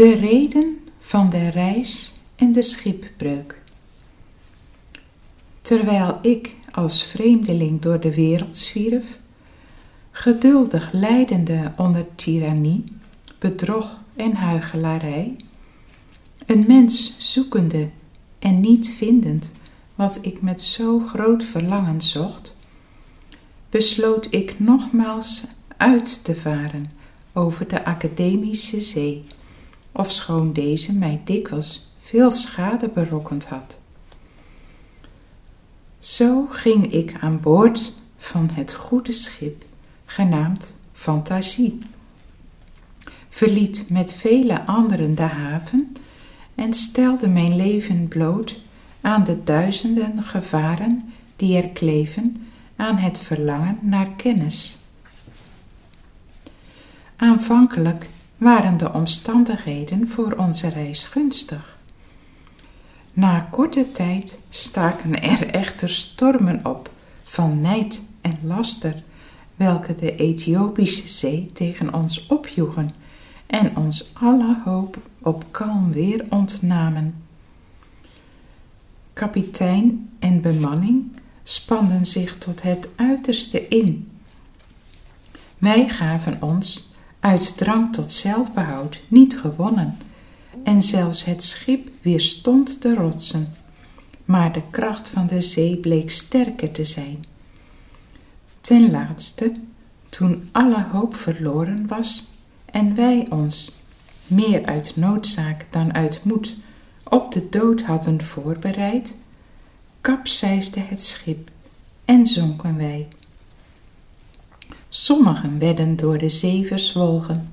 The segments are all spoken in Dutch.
De reden van de reis en de schipbreuk. Terwijl ik als vreemdeling door de wereld zwierf, geduldig lijdende onder tirannie, bedrog en huichelarij, een mens zoekende en niet vindend wat ik met zo groot verlangen zocht, besloot ik nogmaals uit te varen over de academische zee, ofschoon deze mij dikwijls veel schade berokkend had. Zo ging ik aan boord van het goede schip, genaamd Fantasie, verliet met vele anderen de haven en stelde mijn leven bloot aan de duizenden gevaren die er kleven aan het verlangen naar kennis. Aanvankelijk waren de omstandigheden voor onze reis gunstig. Na korte tijd staken er echter stormen op van nijd en laster, welke de Ethiopische zee tegen ons opjoegen en ons alle hoop op kalm weer ontnamen. Kapitein en bemanning spanden zich tot het uiterste in. Wij gaven ons, uit drang tot zelfbehoud, niet gewonnen, en zelfs het schip weerstond de rotsen. Maar de kracht van de zee bleek sterker te zijn. Ten laatste, toen alle hoop verloren was en wij ons, meer uit noodzaak dan uit moed, op de dood hadden voorbereid, kapseisde het schip en zonken wij. Sommigen werden door de zee verzwolgen,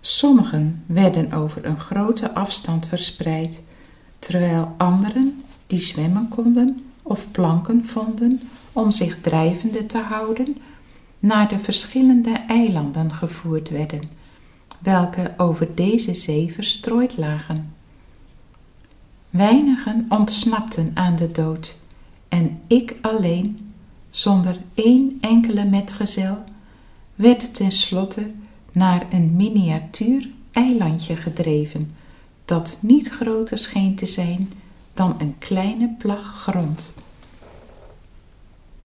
sommigen werden over een grote afstand verspreid, terwijl anderen, die zwemmen konden of planken vonden om zich drijvende te houden, naar de verschillende eilanden gevoerd werden, welke over deze zee verstrooid lagen. Weinigen ontsnapten aan de dood en ik alleen, zonder één enkele metgezel, werd tenslotte naar een miniatuur eilandje gedreven, dat niet groter scheen te zijn dan een kleine plag grond.